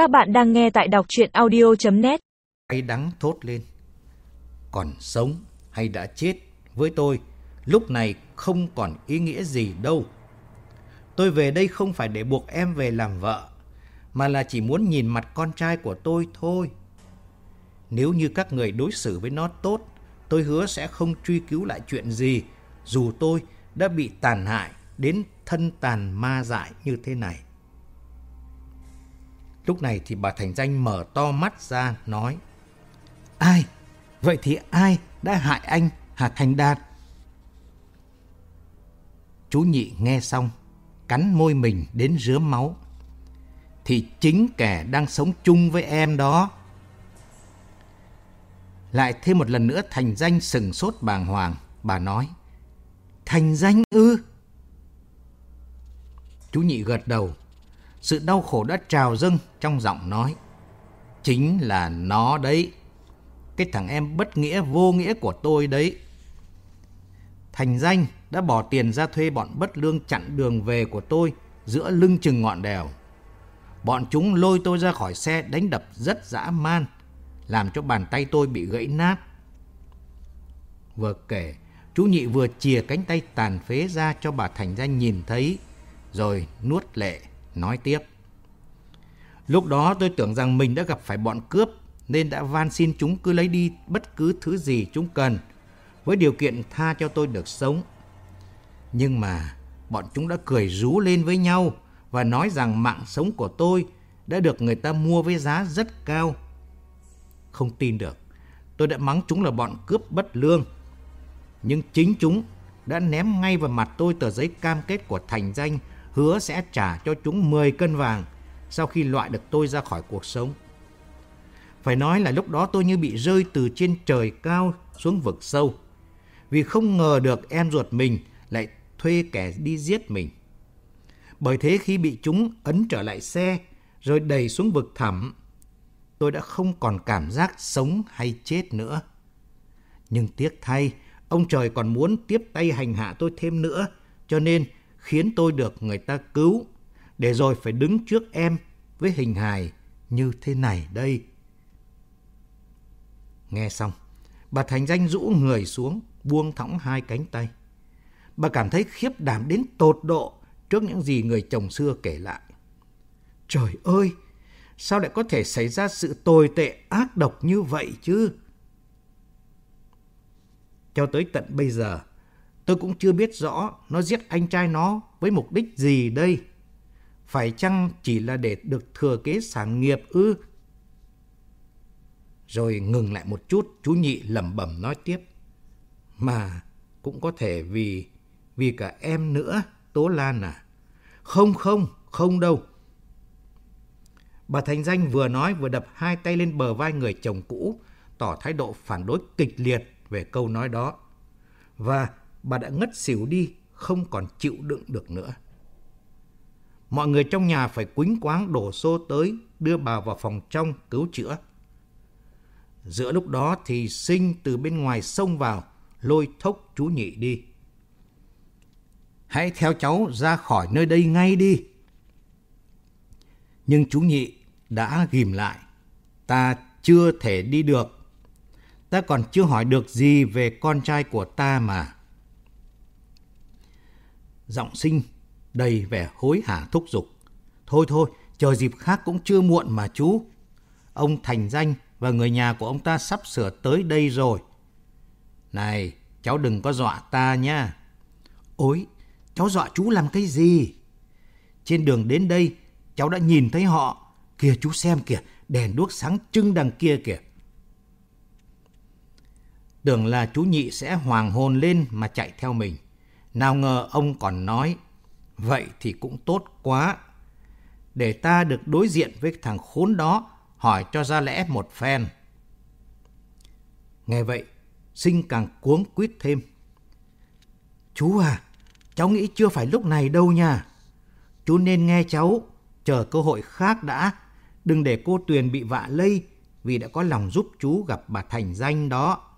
Các bạn đang nghe tại đọc chuyện audio.net Hay đắng thốt lên. Còn sống hay đã chết với tôi lúc này không còn ý nghĩa gì đâu. Tôi về đây không phải để buộc em về làm vợ, mà là chỉ muốn nhìn mặt con trai của tôi thôi. Nếu như các người đối xử với nó tốt, tôi hứa sẽ không truy cứu lại chuyện gì, dù tôi đã bị tàn hại đến thân tàn ma dại như thế này. Lúc này thì bà Thành Danh mở to mắt ra nói Ai? Vậy thì ai đã hại anh Hà Thành Đạt? Chú nhị nghe xong, cắn môi mình đến rứa máu. Thì chính kẻ đang sống chung với em đó. Lại thêm một lần nữa Thành Danh sừng sốt bàng hoàng, bà nói Thành Danh ư? Chú nhị gật đầu, sự đau khổ đã trào dâng trong giọng nói. Chính là nó đấy. Cái thằng em bất nghĩa vô nghĩa của tôi đấy. Thành danh đã bỏ tiền ra thuê bọn bất lương chặn đường về của tôi giữa lưng chừng ngọn đèo. Bọn chúng lôi tôi ra khỏi xe đánh đập rất dã man, làm cho bàn tay tôi bị gãy nát. Vừa kể, chú nhị vừa chìa cánh tay tàn phế ra cho bà Thành Danh nhìn thấy, rồi nuốt lệ nói tiếp. Lúc đó tôi tưởng rằng mình đã gặp phải bọn cướp nên đã van xin chúng cứ lấy đi bất cứ thứ gì chúng cần với điều kiện tha cho tôi được sống. Nhưng mà bọn chúng đã cười rú lên với nhau và nói rằng mạng sống của tôi đã được người ta mua với giá rất cao. Không tin được, tôi đã mắng chúng là bọn cướp bất lương. Nhưng chính chúng đã ném ngay vào mặt tôi tờ giấy cam kết của thành danh hứa sẽ trả cho chúng 10 cân vàng sau khi loại được tôi ra khỏi cuộc sống. Phải nói là lúc đó tôi như bị rơi từ trên trời cao xuống vực sâu. Vì không ngờ được em ruột mình lại thuê kẻ đi giết mình. Bởi thế khi bị chúng ấn trở lại xe rồi đẩy xuống vực thẳm, tôi đã không còn cảm giác sống hay chết nữa. Nhưng tiếc thay, ông trời còn muốn tiếp tay hành hạ tôi thêm nữa, cho nên khiến tôi được người ta cứu, để rồi phải đứng trước em với hình hài như thế này đây. Nghe xong, bà Thành Danh rũ người xuống, buông thõng hai cánh tay. Bà cảm thấy khiếp đảm đến tột độ trước những gì người chồng xưa kể lại. Trời ơi, sao lại có thể xảy ra sự tồi tệ ác độc như vậy chứ? Cho tới tận bây giờ, Tôi cũng chưa biết rõ nó giết anh trai nó với mục đích gì đây. Phải chăng chỉ là để được thừa kế sản nghiệp ư? Rồi ngừng lại một chút, chú nhị lẩm bẩm nói tiếp. Mà cũng có thể vì vì cả em nữa, Tố Lan à. Không không, không đâu. Bà Thành Danh vừa nói vừa đập hai tay lên bờ vai người chồng cũ, tỏ thái độ phản đối kịch liệt về câu nói đó. Và bà đã ngất xỉu đi, không còn chịu đựng được nữa. Mọi người trong nhà phải quính quáng đổ xô tới, đưa bà vào phòng trong cứu chữa. Giữa lúc đó thì sinh từ bên ngoài xông vào, lôi thốc chú nhị đi. Hãy theo cháu ra khỏi nơi đây ngay đi. Nhưng chú nhị đã ghim lại. Ta chưa thể đi được. Ta còn chưa hỏi được gì về con trai của ta mà giọng sinh đầy vẻ hối hả thúc giục. Thôi thôi, chờ dịp khác cũng chưa muộn mà chú. Ông Thành Danh và người nhà của ông ta sắp sửa tới đây rồi. Này, cháu đừng có dọa ta nha. Ôi, cháu dọa chú làm cái gì? Trên đường đến đây, cháu đã nhìn thấy họ. Kìa chú xem kìa, đèn đuốc sáng trưng đằng kia kìa. Tưởng là chú nhị sẽ hoàng hồn lên mà chạy theo mình. Nào ngờ ông còn nói, vậy thì cũng tốt quá. Để ta được đối diện với thằng khốn đó, hỏi cho ra lẽ một phen. Nghe vậy, sinh càng cuống quýt thêm. Chú à, cháu nghĩ chưa phải lúc này đâu nha. Chú nên nghe cháu, chờ cơ hội khác đã. Đừng để cô Tuyền bị vạ lây vì đã có lòng giúp chú gặp bà Thành Danh đó.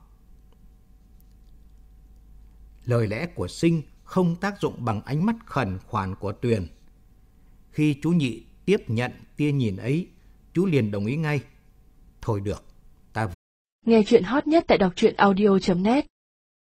Lời lẽ của Sinh không tác dụng bằng ánh mắt khẩn khoản của Tuyền. Khi chú nhị tiếp nhận tia nhìn ấy, chú liền đồng ý ngay. Thôi được, ta Nghe chuyện hot nhất tại đọc truyện audio.net